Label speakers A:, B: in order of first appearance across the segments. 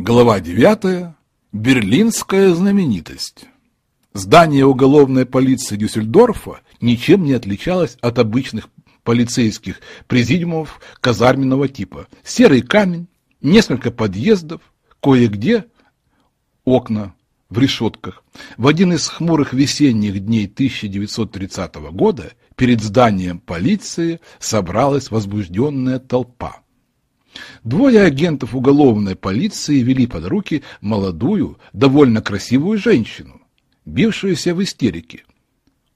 A: Глава 9. Берлинская знаменитость. Здание уголовной полиции Дюссельдорфа ничем не отличалось от обычных полицейских президиумов казарменного типа. Серый камень, несколько подъездов, кое-где окна в решетках. В один из хмурых весенних дней 1930 года перед зданием полиции собралась возбужденная толпа. Двое агентов уголовной полиции вели под руки молодую, довольно красивую женщину, бившуюся в истерике.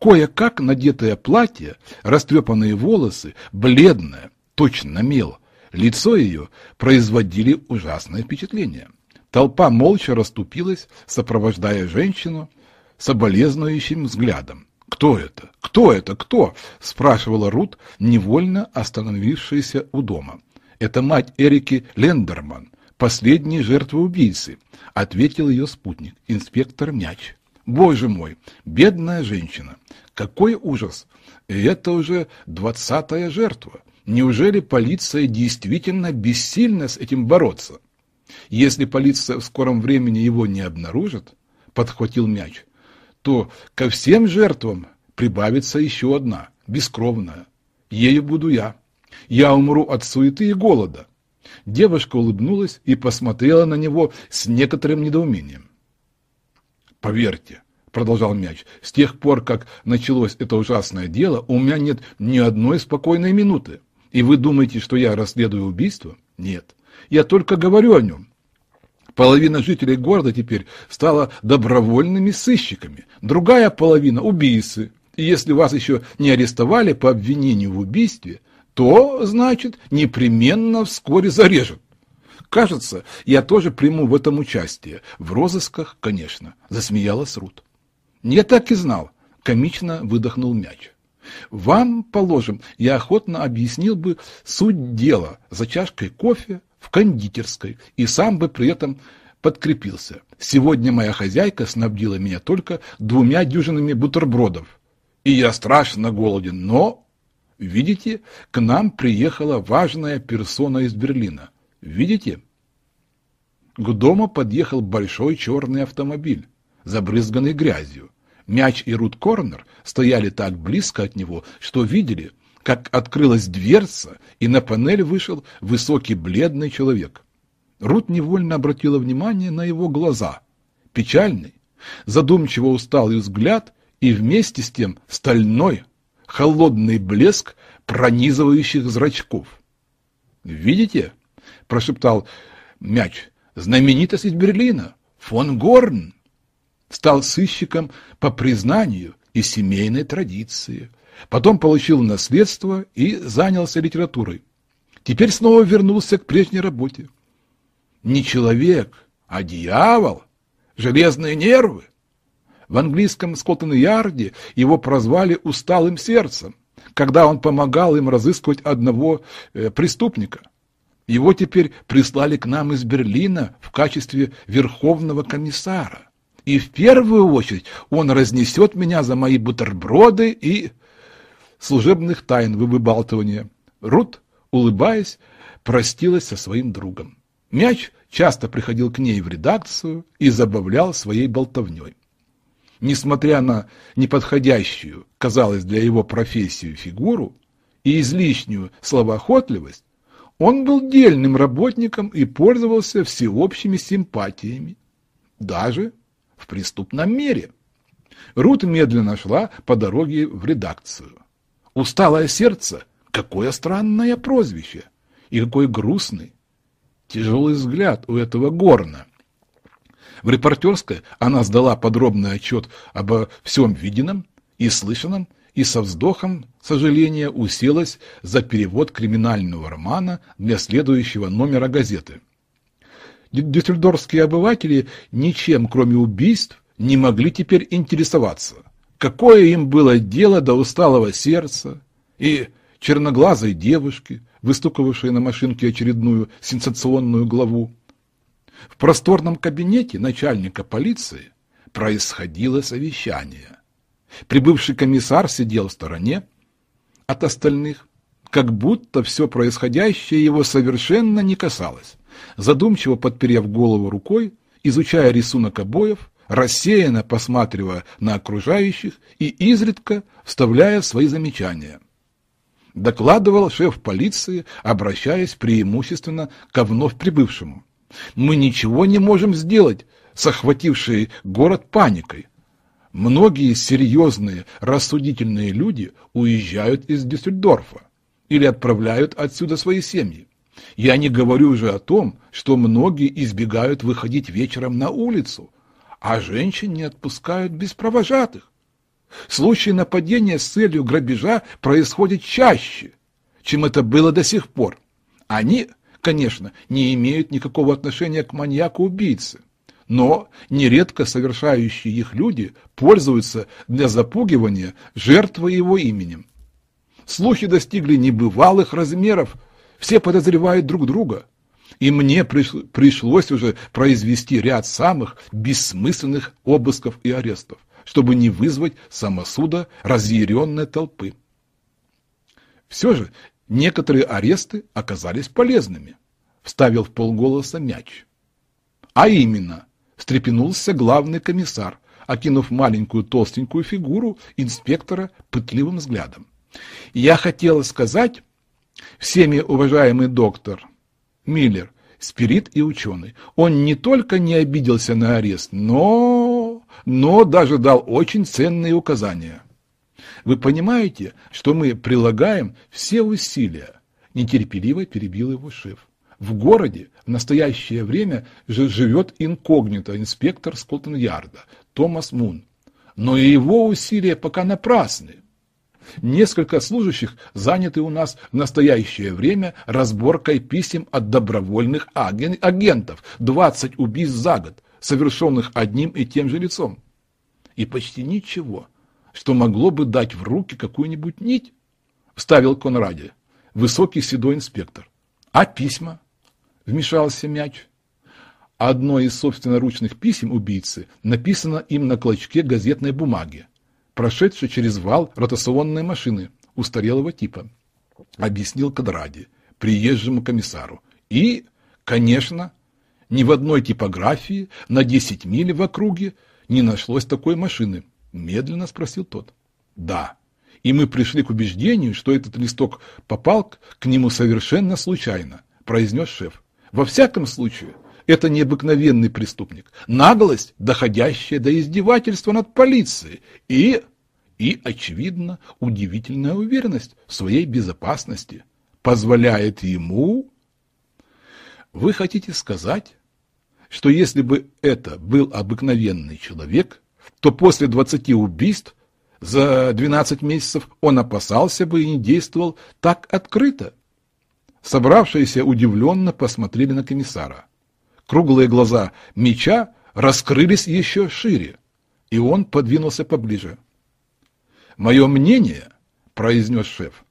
A: Кое-как надетое платье, растрепанные волосы, бледная, точно мел, лицо ее производили ужасное впечатление. Толпа молча расступилась, сопровождая женщину соболезнующим взглядом. «Кто это? Кто это? Кто?» – спрашивала Рут, невольно остановившаяся у дома. Это мать Эрики Лендерман, последней жертвы убийцы, ответил ее спутник, инспектор Мяч. Боже мой, бедная женщина, какой ужас! Это уже двадцатая жертва. Неужели полиция действительно бессильна с этим бороться? Если полиция в скором времени его не обнаружит, подхватил мяч, то ко всем жертвам прибавится еще одна, бескровная. Ею буду я. Я умру от суеты и голода. Девушка улыбнулась и посмотрела на него с некоторым недоумением. Поверьте, продолжал мяч, с тех пор, как началось это ужасное дело, у меня нет ни одной спокойной минуты. И вы думаете, что я расследую убийство? Нет. Я только говорю о нем. Половина жителей города теперь стала добровольными сыщиками, другая половина – убийцы. И если вас еще не арестовали по обвинению в убийстве – то, значит, непременно вскоре зарежут. Кажется, я тоже приму в этом участие. В розысках, конечно, засмеялась Рут. Я так и знал, комично выдохнул мяч. Вам, положим, я охотно объяснил бы суть дела за чашкой кофе в кондитерской и сам бы при этом подкрепился. Сегодня моя хозяйка снабдила меня только двумя дюжинами бутербродов. И я страшно голоден, но Видите, к нам приехала важная персона из Берлина. Видите? К дому подъехал большой черный автомобиль, забрызганный грязью. Мяч и Рут Корнер стояли так близко от него, что видели, как открылась дверца, и на панель вышел высокий бледный человек. Рут невольно обратила внимание на его глаза. Печальный, задумчиво усталый взгляд и вместе с тем стальной, холодный блеск пронизывающих зрачков. «Видите?» – прошептал мяч. «Знаменитость из Берлина, фон Горн, стал сыщиком по признанию и семейной традиции. Потом получил наследство и занялся литературой. Теперь снова вернулся к прежней работе. Не человек, а дьявол, железные нервы, в английском Скоттон-Ярде его прозвали «усталым сердцем», когда он помогал им разыскивать одного э, преступника. Его теперь прислали к нам из Берлина в качестве верховного комиссара. И в первую очередь он разнесет меня за мои бутерброды и служебных тайн выбалтывания. Рут, улыбаясь, простилась со своим другом. Мяч часто приходил к ней в редакцию и забавлял своей болтовней несмотря на неподходящую, казалось, для его профессию фигуру и излишнюю словоохотливость, он был дельным работником и пользовался всеобщими симпатиями, даже в преступном мире. Рут медленно шла по дороге в редакцию. Усталое сердце, какое странное прозвище, и какой грустный, тяжелый взгляд у этого горна. В репортерской она сдала подробный отчет обо всем виденном и слышанном и со вздохом сожаления уселась за перевод криминального романа для следующего номера газеты. Дюссельдорфские обыватели ничем, кроме убийств, не могли теперь интересоваться. Какое им было дело до усталого сердца и черноглазой девушки, выстуковавшей на машинке очередную сенсационную главу? В просторном кабинете начальника полиции происходило совещание. Прибывший комиссар сидел в стороне от остальных, как будто все происходящее его совершенно не касалось. Задумчиво подперев голову рукой, изучая рисунок обоев, рассеянно посматривая на окружающих и изредка вставляя свои замечания. Докладывал шеф полиции, обращаясь преимущественно ко вновь прибывшему. «Мы ничего не можем сделать с охватившей город паникой. Многие серьезные, рассудительные люди уезжают из Дюссельдорфа или отправляют отсюда свои семьи. Я не говорю уже о том, что многие избегают выходить вечером на улицу, а женщин не отпускают без провожатых. Случаи нападения с целью грабежа происходят чаще, чем это было до сих пор. Они, конечно, не имеют никакого отношения к маньяку-убийце но нередко совершающие их люди пользуются для запугивания жертвы его именем. Слухи достигли небывалых размеров, все подозревают друг друга, и мне пришлось уже произвести ряд самых бессмысленных обысков и арестов, чтобы не вызвать самосуда разъяренной толпы. Все же некоторые аресты оказались полезными, вставил в полголоса мяч. А именно, встрепенулся главный комиссар, окинув маленькую толстенькую фигуру инспектора пытливым взглядом. «Я хотела сказать, всеми уважаемый доктор Миллер, спирит и ученый, он не только не обиделся на арест, но... но даже дал очень ценные указания. Вы понимаете, что мы прилагаем все усилия?» Нетерпеливо перебил его шеф. В городе в настоящее время живет инкогнито инспектор Скотланд-Ярда Томас Мун. Но и его усилия пока напрасны. Несколько служащих заняты у нас в настоящее время разборкой писем от добровольных агентов, 20 убийств за год, совершенных одним и тем же лицом. И почти ничего, что могло бы дать в руки какую-нибудь нить, вставил Конраде, высокий седой инспектор. А письма? вмешался мяч. Одно из собственноручных писем убийцы написано им на клочке газетной бумаги, прошедшей через вал ротационной машины устарелого типа, объяснил Кадради, приезжему комиссару. И, конечно, ни в одной типографии на 10 миль в округе не нашлось такой машины, медленно спросил тот. Да, и мы пришли к убеждению, что этот листок попал к нему совершенно случайно, произнес шеф. Во всяком случае, это необыкновенный преступник, наглость, доходящая до издевательства над полицией и, и, очевидно, удивительная уверенность в своей безопасности позволяет ему... Вы хотите сказать, что если бы это был обыкновенный человек, то после 20 убийств за 12 месяцев он опасался бы и не действовал так открыто? Собравшиеся удивленно посмотрели на комиссара. Круглые глаза меча раскрылись еще шире, и он подвинулся поближе. «Мое мнение», — произнес шеф,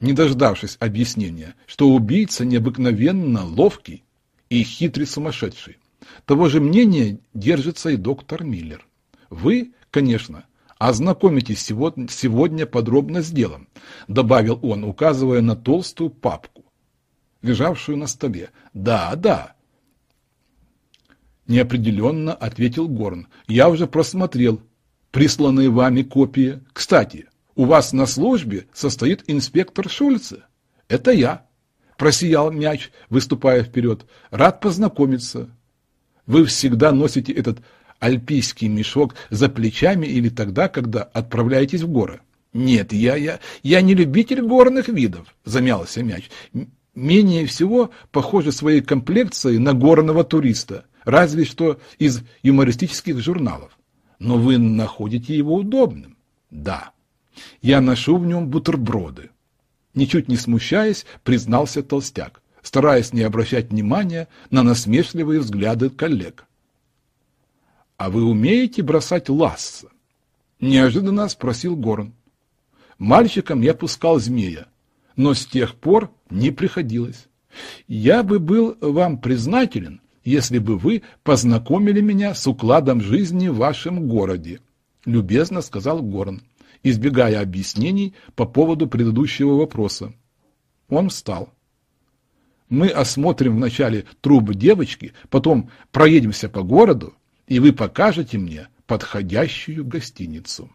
A: не дождавшись объяснения, что убийца необыкновенно ловкий и хитрый сумасшедший. Того же мнения держится и доктор Миллер. Вы, конечно, ознакомитесь сегодня, сегодня подробно с делом, добавил он, указывая на толстую папку, лежавшую на столе. «Да, да». Неопределенно ответил Горн. «Я уже просмотрел присланные вами копии. Кстати, у вас на службе состоит инспектор Шульце. Это я». Просиял мяч, выступая вперед. «Рад познакомиться. Вы всегда носите этот альпийский мешок за плечами или тогда, когда отправляетесь в горы?» «Нет, я, я, я не любитель горных видов», — замялся мяч менее всего похожи своей комплекцией на горного туриста, разве что из юмористических журналов. Но вы находите его удобным. Да, я ношу в нем бутерброды. Ничуть не смущаясь, признался толстяк, стараясь не обращать внимания на насмешливые взгляды коллег. «А вы умеете бросать ласса?» — неожиданно спросил Горн. Мальчиком я пускал змея, но с тех пор не приходилось. Я бы был вам признателен, если бы вы познакомили меня с укладом жизни в вашем городе, любезно сказал Горн, избегая объяснений по поводу предыдущего вопроса. Он встал. Мы осмотрим вначале трубы девочки, потом проедемся по городу, и вы покажете мне подходящую гостиницу.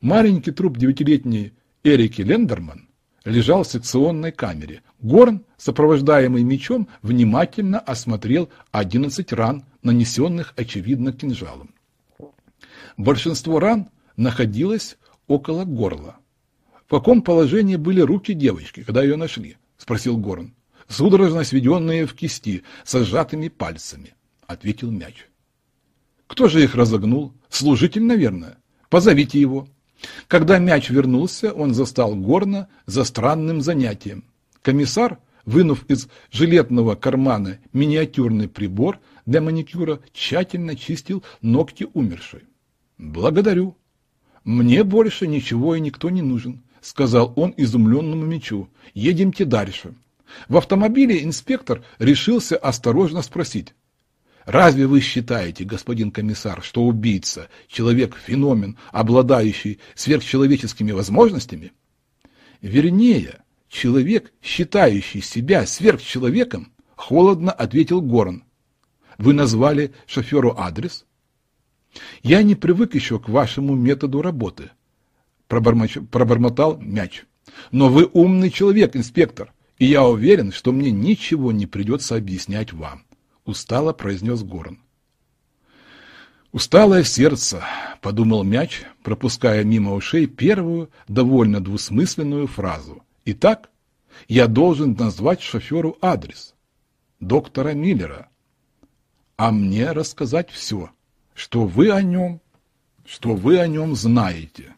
A: Маленький труп девятилетней Эрики Лендерман лежал в секционной камере. Горн, сопровождаемый мечом, внимательно осмотрел 11 ран, нанесенных, очевидно, кинжалом. Большинство ран находилось около горла. В каком положении были руки девочки, когда ее нашли? Спросил Горн. Судорожно сведенные в кисти, со сжатыми пальцами, ответил мяч. Кто же их разогнул? Служитель, наверное. Позовите его. Когда мяч вернулся, он застал Горна за странным занятием. Комиссар, вынув из жилетного кармана миниатюрный прибор для маникюра, тщательно чистил ногти умершей. «Благодарю. Мне больше ничего и никто не нужен», — сказал он изумленному мечу. «Едемте дальше». В автомобиле инспектор решился осторожно спросить. Разве вы считаете, господин комиссар, что убийца – человек-феномен, обладающий сверхчеловеческими возможностями? Вернее, человек, считающий себя сверхчеловеком, холодно ответил Горн. Вы назвали шоферу адрес? Я не привык еще к вашему методу работы, пробормотал мяч. Но вы умный человек, инспектор, и я уверен, что мне ничего не придется объяснять вам устало произнес Горн. «Усталое сердце», — подумал мяч, пропуская мимо ушей первую, довольно двусмысленную фразу. «Итак, я должен назвать шоферу адрес. Доктора Миллера. А мне рассказать все, что вы о нем, что вы о нем знаете».